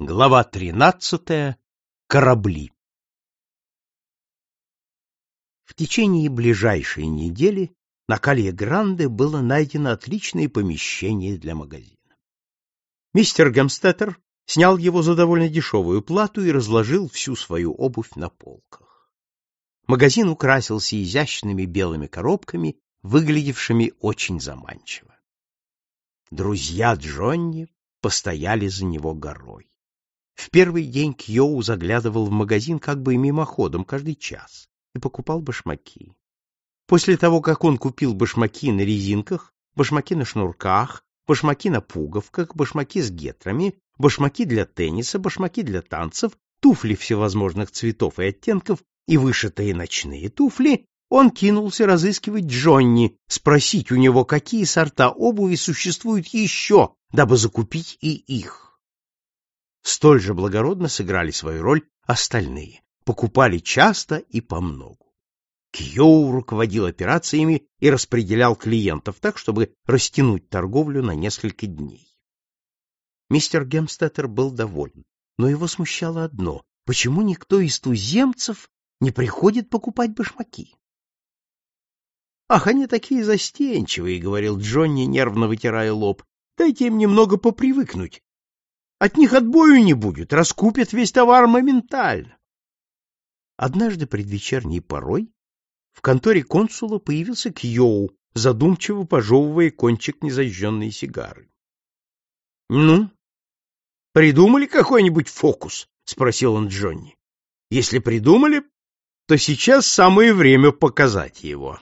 Глава тринадцатая. Корабли. В течение ближайшей недели на Калье-Гранде было найдено отличное помещение для магазина. Мистер Гемстеттер снял его за довольно дешевую плату и разложил всю свою обувь на полках. Магазин украсился изящными белыми коробками, выглядевшими очень заманчиво. Друзья Джонни постояли за него горой. В первый день Кьоу заглядывал в магазин как бы мимоходом каждый час и покупал башмаки. После того, как он купил башмаки на резинках, башмаки на шнурках, башмаки на пуговках, башмаки с гетрами, башмаки для тенниса, башмаки для танцев, туфли всевозможных цветов и оттенков и вышитые ночные туфли, он кинулся разыскивать Джонни, спросить у него, какие сорта обуви существуют еще, дабы закупить и их. Столь же благородно сыграли свою роль остальные, покупали часто и помногу. Кьоу руководил операциями и распределял клиентов так, чтобы растянуть торговлю на несколько дней. Мистер Гемстеттер был доволен, но его смущало одно — почему никто из туземцев не приходит покупать башмаки? «Ах, они такие застенчивые», — говорил Джонни, нервно вытирая лоб. «Дайте им немного попривыкнуть, от них отбою не будет, раскупят весь товар моментально. Однажды предвечерней порой в конторе консула появился Кьоу, задумчиво пожевывая кончик незажженной сигары. — Ну, придумали какой-нибудь фокус? — спросил он Джонни. — Если придумали, то сейчас самое время показать его.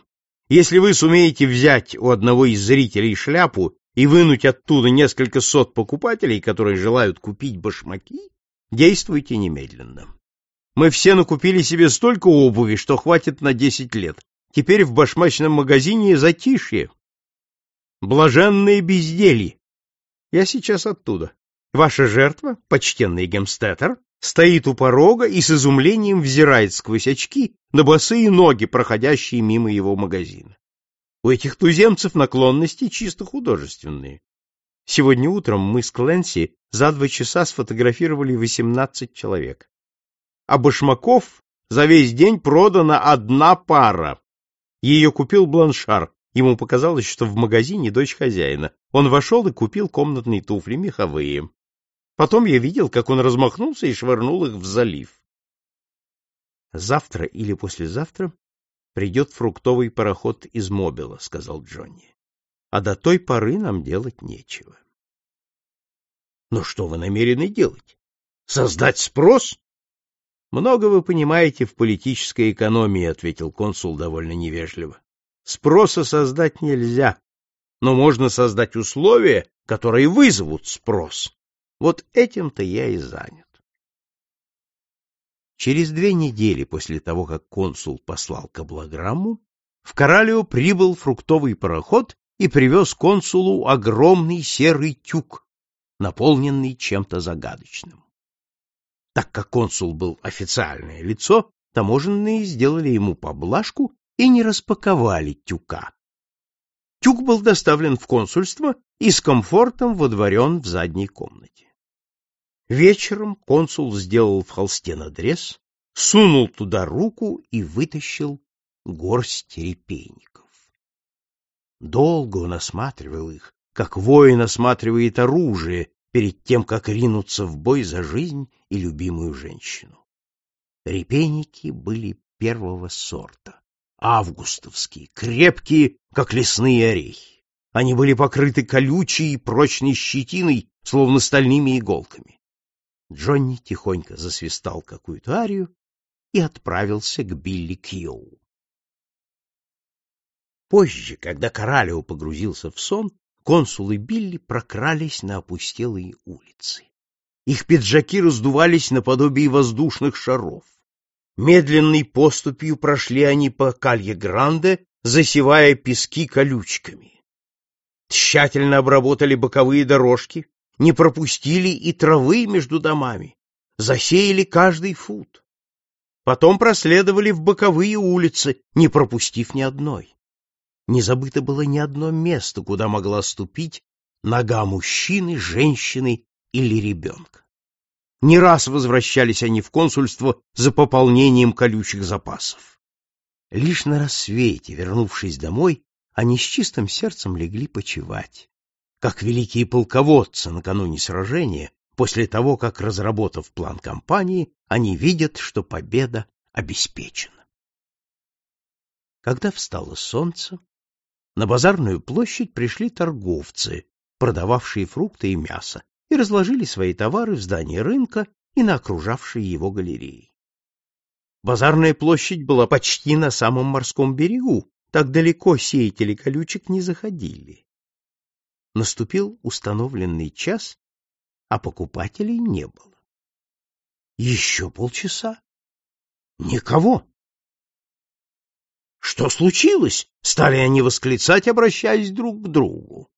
Если вы сумеете взять у одного из зрителей шляпу и вынуть оттуда несколько сот покупателей, которые желают купить башмаки, действуйте немедленно. Мы все накупили себе столько обуви, что хватит на десять лет. Теперь в башмачном магазине затишье. Блаженные безделье. Я сейчас оттуда. Ваша жертва, почтенный гемстеттер, стоит у порога и с изумлением взирает сквозь очки на босые ноги, проходящие мимо его магазина. У этих туземцев наклонности чисто художественные. Сегодня утром мы с Кленси за два часа сфотографировали 18 человек. А башмаков за весь день продана одна пара. Ее купил Бланшар. Ему показалось, что в магазине дочь хозяина. Он вошел и купил комнатные туфли меховые. Потом я видел, как он размахнулся и швырнул их в залив. Завтра или послезавтра придет фруктовый пароход из Мобила, — сказал Джонни. — А до той поры нам делать нечего. — Но что вы намерены делать? Создать спрос? — Много вы понимаете в политической экономии, — ответил консул довольно невежливо. — Спроса создать нельзя, но можно создать условия, которые вызовут спрос. Вот этим-то я и занят. Через две недели после того, как консул послал каблограмму, в Коралио прибыл фруктовый пароход и привез консулу огромный серый тюк, наполненный чем-то загадочным. Так как консул был официальное лицо, таможенные сделали ему поблажку и не распаковали тюка. Тюк был доставлен в консульство и с комфортом водворен в задней комнате. Вечером консул сделал в холсте надрез, сунул туда руку и вытащил горсть репейников. Долго он осматривал их, как воин осматривает оружие перед тем, как ринуться в бой за жизнь и любимую женщину. Репейники были первого сорта, августовские, крепкие, как лесные орехи. Они были покрыты колючей и прочной щетиной, словно стальными иголками. Джонни тихонько засвистал какую-то арию и отправился к Билли Кьюу. Позже, когда Коралио погрузился в сон, консул и Билли прокрались на опустелые улицы. Их пиджаки раздувались наподобие воздушных шаров. Медленной поступью прошли они по Калье-Гранде, засевая пески колючками. Тщательно обработали боковые дорожки, не пропустили и травы между домами, засеяли каждый фут. Потом проследовали в боковые улицы, не пропустив ни одной. Не забыто было ни одно место, куда могла ступить нога мужчины, женщины или ребенка. Не раз возвращались они в консульство за пополнением колючих запасов. Лишь на рассвете, вернувшись домой, они с чистым сердцем легли почевать, как великие полководцы накануне сражения, после того, как, разработав план кампании, они видят, что победа обеспечена. Когда встало солнце, на базарную площадь пришли торговцы, продававшие фрукты и мясо, и разложили свои товары в здании рынка и на окружавшей его галереи. Базарная площадь была почти на самом морском берегу, так далеко сеятели колючек не заходили. Наступил установленный час, а покупателей не было. Еще полчаса. Никого. Что случилось? Стали они восклицать, обращаясь друг к другу.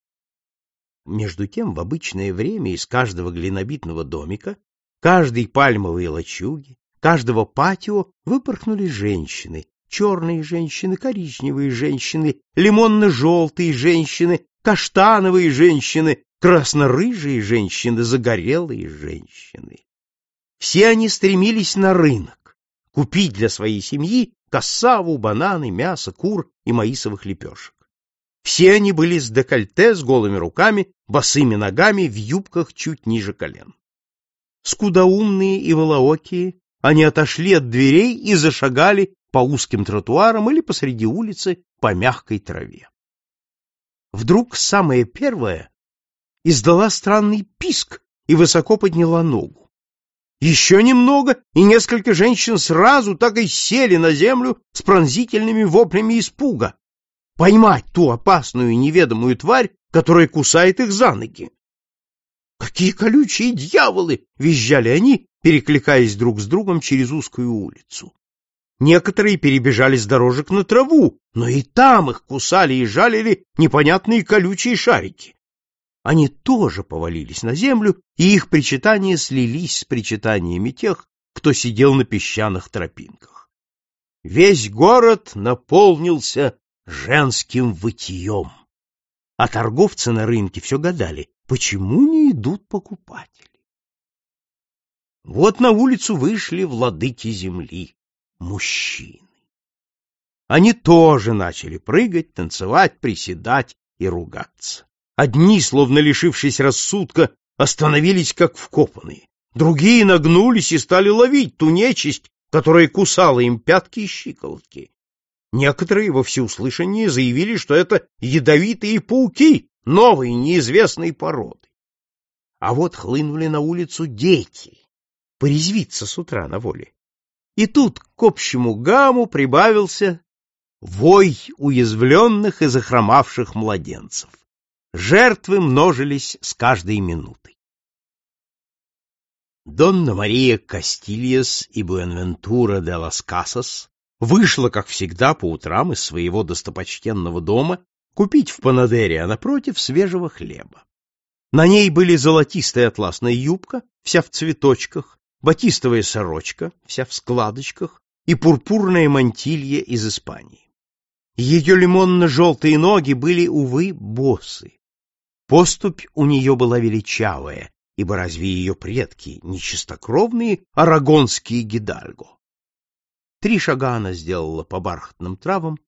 Между тем, в обычное время из каждого глинобитного домика, каждой пальмовой лачуги, каждого патио выпорхнули женщины, черные женщины, коричневые женщины, лимонно-желтые женщины, каштановые женщины, красно-рыжие женщины, загорелые женщины. Все они стремились на рынок, купить для своей семьи кассаву, бананы, мясо, кур и маисовых лепешек. Все они были с декольте, с голыми руками, босыми ногами, в юбках чуть ниже колен. Скудоумные и волоокие, они отошли от дверей и зашагали по узким тротуарам или посреди улицы по мягкой траве. Вдруг самая первая издала странный писк и высоко подняла ногу. Еще немного, и несколько женщин сразу так и сели на землю с пронзительными воплями испуга поймать ту опасную неведомую тварь, которая кусает их за ноги. «Какие колючие дьяволы!» — визжали они, перекликаясь друг с другом через узкую улицу. Некоторые перебежали с дорожек на траву, но и там их кусали и жалили непонятные колючие шарики. Они тоже повалились на землю, и их причитания слились с причитаниями тех, кто сидел на песчаных тропинках. Весь город наполнился женским вытьем. А торговцы на рынке все гадали, почему не идут покупатели. Вот на улицу вышли владыки земли, мужчины. Они тоже начали прыгать, танцевать, приседать и ругаться. Одни, словно лишившись рассудка, остановились как вкопанные. Другие нагнулись и стали ловить ту нечисть, которая кусала им пятки и щиколотки. Некоторые во всеуслышание заявили, что это ядовитые пауки новой неизвестной породы. А вот хлынули на улицу дети, порезвиться с утра на воле. И тут к общему гамму прибавился вой уязвленных и захромавших младенцев. Жертвы множились с каждой минутой. Донна Мария Кастильес и Буэнвентура де лас Касас вышла, как всегда, по утрам из своего достопочтенного дома купить в Панадере, а напротив свежего хлеба. На ней были золотистая атласная юбка, вся в цветочках, батистовая сорочка, вся в складочках, и пурпурная мантилья из Испании. Ее лимонно-желтые ноги были, увы, босы. Поступь у нее была величавая, ибо разве ее предки не чистокровные арагонские гидальго? Три шага она сделала по бархатным травам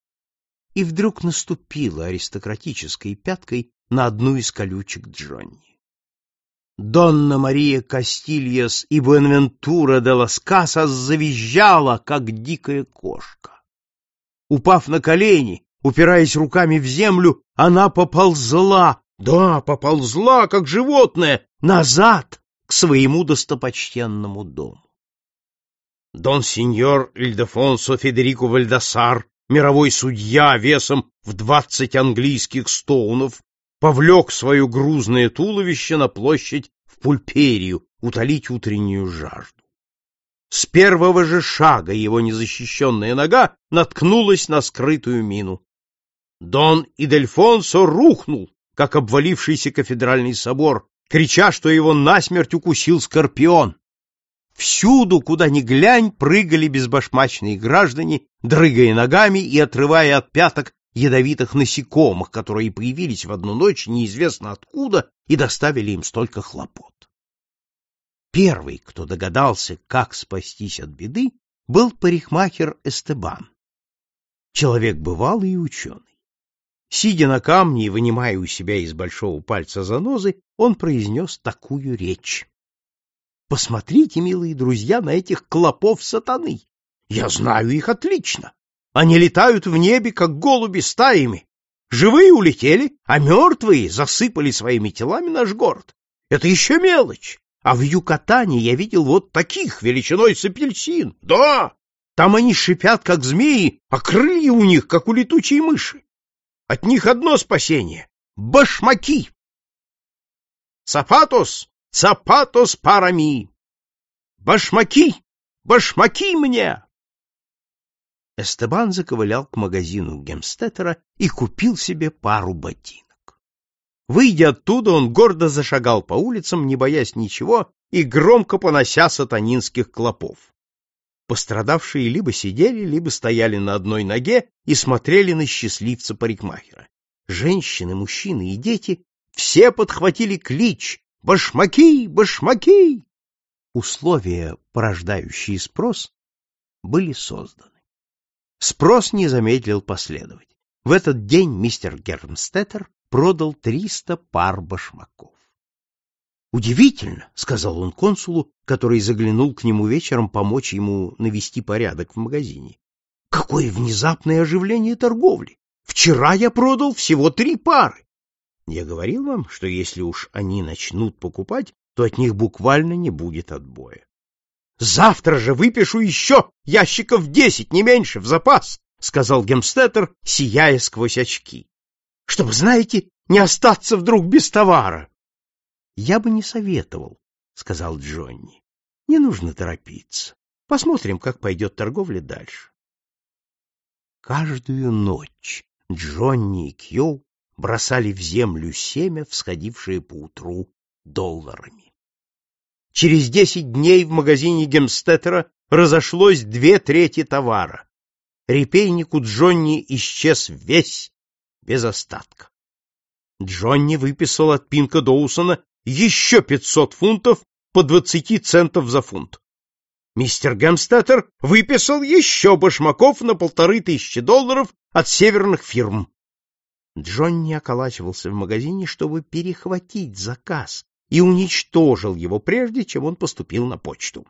и вдруг наступила аристократической пяткой на одну из колючек Джонни. Донна Мария Кастильяс и Буэнвентура де лас Касас завизжала, как дикая кошка. Упав на колени, упираясь руками в землю, она поползла, да, поползла, как животное, назад к своему достопочтенному дому. Дон сеньор Ильдефонсо Федерико Вальдасар, мировой судья весом в двадцать английских стоунов, повлек свое грузное туловище на площадь в Пульперию утолить утреннюю жажду. С первого же шага его незащищенная нога наткнулась на скрытую мину. Дон Идельфонсо рухнул, как обвалившийся кафедральный собор, крича, что его насмерть укусил скорпион. Всюду, куда ни глянь, прыгали безбашмачные граждане, дрыгая ногами и отрывая от пяток ядовитых насекомых, которые появились в одну ночь неизвестно откуда и доставили им столько хлопот. Первый, кто догадался, как спастись от беды, был парикмахер Эстебан. Человек бывалый и ученый. Сидя на камне и вынимая у себя из большого пальца занозы, он произнес такую речь. «Посмотрите, милые друзья, на этих клопов сатаны! Я знаю их отлично! Они летают в небе, как голуби стаями. Живые улетели, а мертвые засыпали своими телами наш город. Это еще мелочь. А в Юкатане я видел вот таких, величиной с апельсин. Да, там они шипят, как змеи, а крылья у них, как у летучей мыши. От них одно спасение — башмаки. Цапатос, цапатос парами. Башмаки, башмаки мне! Эстебан заковылял к магазину Гемстеттера и купил себе пару ботинок. Выйдя оттуда, он гордо зашагал по улицам, не боясь ничего и громко понося сатанинских клопов. Пострадавшие либо сидели, либо стояли на одной ноге и смотрели на счастливца парикмахера. Женщины, мужчины и дети все подхватили клич «Башмаки! Башмаки!». Условия, порождающие спрос, были созданы. Спрос не замедлил последовать. В этот день мистер Гермстеттер продал 300 пар башмаков. «Удивительно», — сказал он консулу, который заглянул к нему вечером помочь ему навести порядок в магазине. «Какое внезапное оживление торговли! Вчера я продал всего три пары. Я говорил вам, что если уж они начнут покупать, то от них буквально не будет отбоя. Завтра же выпишу еще ящиков десять, не меньше, в запас, — сказал Гемстеттер, сияя сквозь очки. — Чтобы, знаете, не остаться вдруг без товара. — Я бы не советовал, — сказал Джонни. — Не нужно торопиться. Посмотрим, как пойдет торговля дальше. Каждую ночь Джонни и Кью бросали в землю семя, всходившее поутру долларами. Через десять дней в магазине Гемстеттера разошлось две трети товара. Репейник у Джонни исчез весь, без остатка. Джонни выписал от Пинка Доусона еще пятьсот фунтов по двадцати центов за фунт. Мистер Гемстеттер выписал еще башмаков на полторы тысячи долларов от северных фирм. Джонни околачивался в магазине, чтобы перехватить заказ, и уничтожил его прежде, чем он поступил на почту.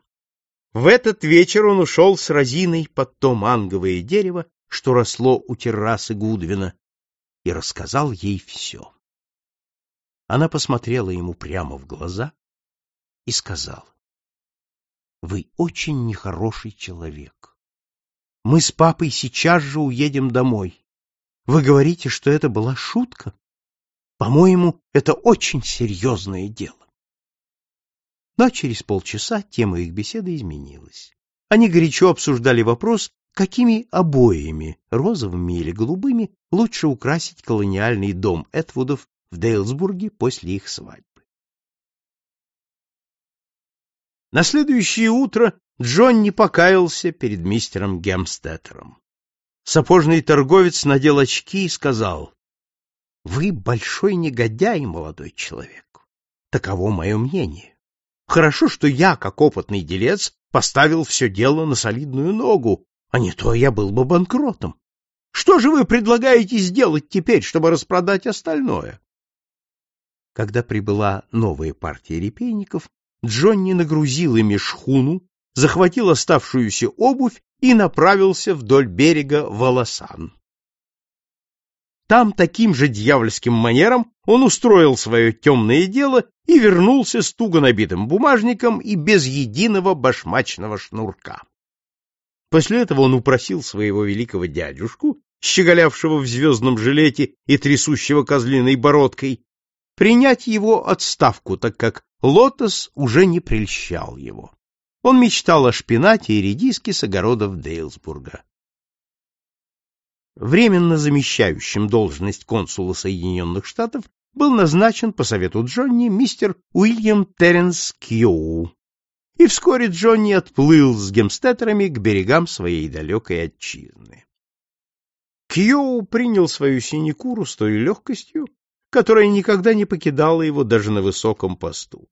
В этот вечер он ушел с Розиной под то манговое дерево, что росло у террасы Гудвина, и рассказал ей все. Она посмотрела ему прямо в глаза и сказала, «Вы очень нехороший человек. Мы с папой сейчас же уедем домой. Вы говорите, что это была шутка? По-моему, это очень серьезное дело. Но через полчаса тема их беседы изменилась. Они горячо обсуждали вопрос, какими обоями, розовыми или голубыми, лучше украсить колониальный дом Этвудов в Дейлсбурге после их свадьбы. На следующее утро Джон не покаялся перед мистером Гемстеттером. Сапожный торговец надел очки и сказал, вы большой негодяй, молодой человек. Таково мое мнение. Хорошо, что я, как опытный делец, поставил все дело на солидную ногу, а не то я был бы банкротом. Что же вы предлагаете сделать теперь, чтобы распродать остальное? Когда прибыла новая партия репейников, Джонни нагрузил ими шхуну, захватил оставшуюся обувь и направился вдоль берега Волосан. Там таким же дьявольским манером он устроил свое темное дело и вернулся с туго набитым бумажником и без единого башмачного шнурка. После этого он упросил своего великого дядюшку, щеголявшего в звездном жилете и трясущего козлиной бородкой, принять его отставку, так как лотос уже не прельщал его. Он мечтал о шпинате и редиске с огородов Дейлсбурга временно замещающим должность консула Соединенных Штатов, был назначен по совету Джонни мистер Уильям Теренс Кьюу. И вскоре Джонни отплыл с гемстетерами к берегам своей далекой отчизны. Кьюу принял свою синекуру с той легкостью, которая никогда не покидала его даже на высоком посту.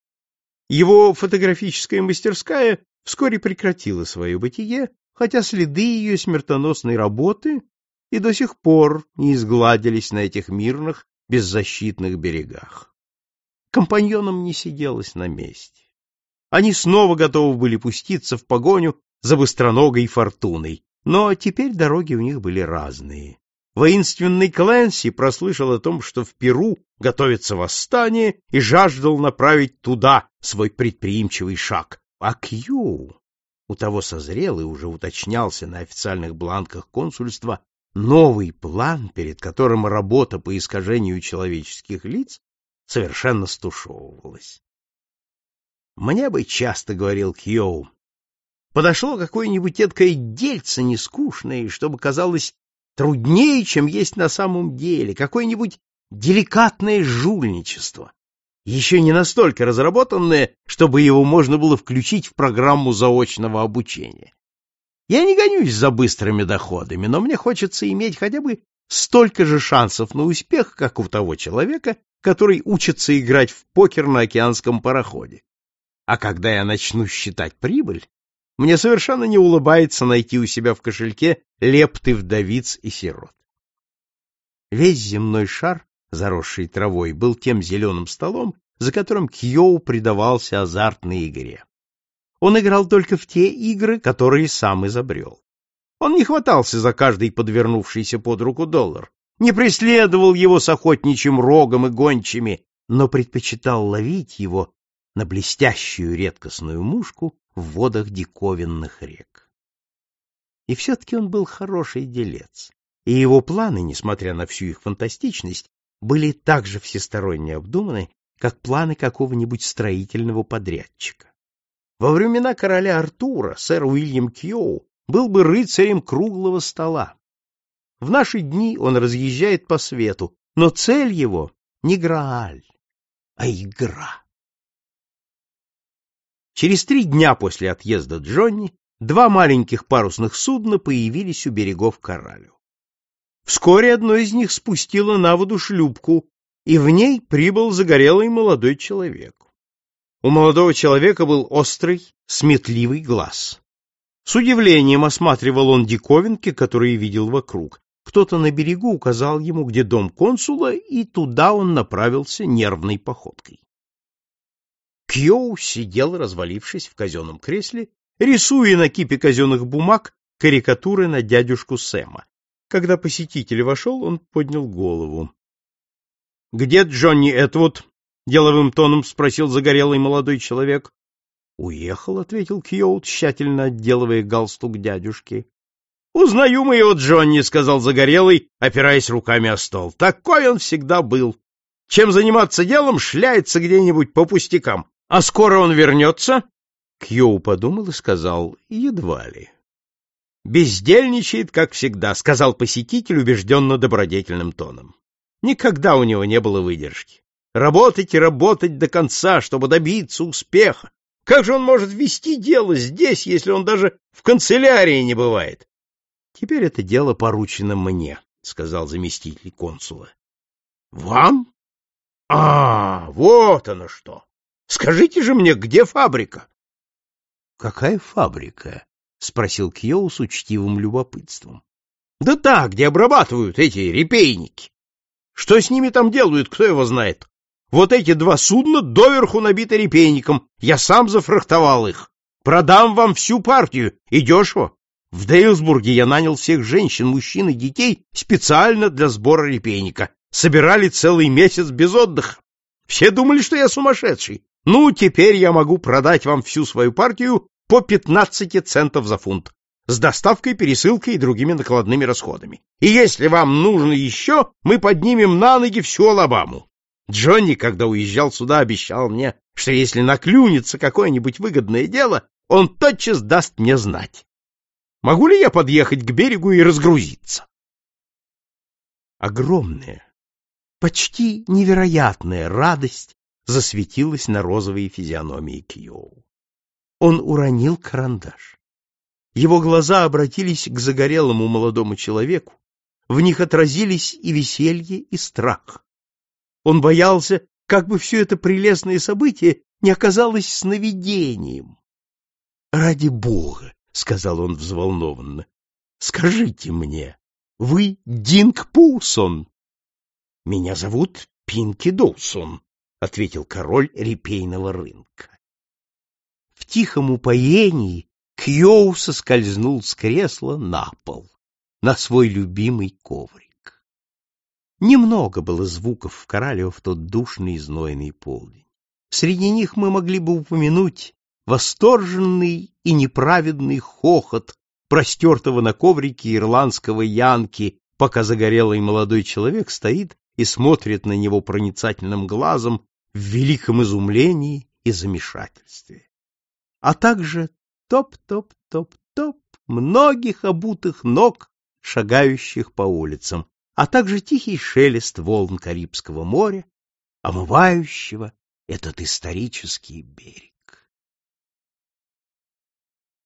Его фотографическая мастерская вскоре прекратила свое бытие, хотя следы ее смертоносной работы и до сих пор не изгладились на этих мирных, беззащитных берегах. Компаньонам не сиделось на месте. Они снова готовы были пуститься в погоню за быстроногой фортуной, но теперь дороги у них были разные. Воинственный Кленси прослышал о том, что в Перу готовится восстание, и жаждал направить туда свой предприимчивый шаг. А Кью, у того созрел и уже уточнялся на официальных бланках консульства, новый план, перед которым работа по искажению человеческих лиц совершенно стушевывалась. Мне бы часто говорил Кьоу, подошло какое-нибудь эткое дельце нескучное, чтобы казалось труднее, чем есть на самом деле, какое-нибудь деликатное жульничество, еще не настолько разработанное, чтобы его можно было включить в программу заочного обучения. Я не гонюсь за быстрыми доходами, но мне хочется иметь хотя бы столько же шансов на успех, как у того человека, который учится играть в покер на океанском пароходе. А когда я начну считать прибыль, мне совершенно не улыбается найти у себя в кошельке лепты вдовиц и сирот. Весь земной шар, заросший травой, был тем зеленым столом, за которым Кьоу предавался азартной игре. Он играл только в те игры, которые сам изобрел. Он не хватался за каждый подвернувшийся под руку доллар, не преследовал его с охотничьим рогом и гончими, но предпочитал ловить его на блестящую редкостную мушку в водах диковинных рек. И все-таки он был хороший делец, и его планы, несмотря на всю их фантастичность, были так же всесторонне обдуманы, как планы какого-нибудь строительного подрядчика. Во времена короля Артура сэр Уильям Кьоу был бы рыцарем круглого стола. В наши дни он разъезжает по свету, но цель его не Грааль, а игра. Через три дня после отъезда Джонни два маленьких парусных судна появились у берегов Коралю. Вскоре одно из них спустило на воду шлюпку, и в ней прибыл загорелый молодой человек. У молодого человека был острый, сметливый глаз. С удивлением осматривал он диковинки, которые видел вокруг. Кто-то на берегу указал ему, где дом консула, и туда он направился нервной походкой. Кьоу сидел, развалившись в казенном кресле, рисуя на кипе казенных бумаг карикатуры на дядюшку Сэма. Когда посетитель вошел, он поднял голову. — Где Джонни Этвуд? Деловым тоном спросил загорелый молодой человек. Уехал, ответил Кьоут, тщательно отделывая галстук дядюшки. Узнаю мы его, Джонни, сказал загорелый, опираясь руками о стол. Такой он всегда был. Чем заниматься делом, шляется где-нибудь по пустякам. А скоро он вернется? Кьоу подумал и сказал, едва ли. Бездельничает, как всегда, сказал посетитель убежденно добродетельным тоном. Никогда у него не было выдержки. Работать и работать до конца, чтобы добиться успеха. Как же он может вести дело здесь, если он даже в канцелярии не бывает? Теперь это дело поручено мне, сказал заместитель консула. Вам? А, вот оно что. Скажите же мне, где фабрика? Какая фабрика? спросил Кьоу с учтивым любопытством. Да так, где обрабатывают эти репейники. Что с ними там делают, кто его знает? Вот эти два судна доверху набиты репейником. Я сам зафрахтовал их. Продам вам всю партию. И дешево. В Дейлсбурге я нанял всех женщин, мужчин и детей специально для сбора репейника. Собирали целый месяц без отдыха. Все думали, что я сумасшедший. Ну, теперь я могу продать вам всю свою партию по 15 центов за фунт. С доставкой, пересылкой и другими накладными расходами. И если вам нужно еще, мы поднимем на ноги всю Алабаму. Джонни, когда уезжал сюда, обещал мне, что если наклюнется какое-нибудь выгодное дело, он тотчас даст мне знать. Могу ли я подъехать к берегу и разгрузиться? Огромная, почти невероятная радость засветилась на розовой физиономии Кьоу. Он уронил карандаш. Его глаза обратились к загорелому молодому человеку, в них отразились и веселье, и страх. Он боялся, как бы все это прелестное событие не оказалось сновидением. — Ради бога, — сказал он взволнованно, — скажите мне, вы Динг Пулсон? — Меня зовут Пинки Доусон, — ответил король репейного рынка. В тихом упоении Кьоу соскользнул с кресла на пол, на свой любимый коврик. Немного было звуков в Коралево в тот душный и знойный полдень. Среди них мы могли бы упомянуть восторженный и неправедный хохот простертого на коврике ирландского янки, пока загорелый молодой человек стоит и смотрит на него проницательным глазом в великом изумлении и замешательстве. А также топ-топ-топ-топ многих обутых ног, шагающих по улицам, а также тихий шелест волн Карибского моря, омывающего этот исторический берег.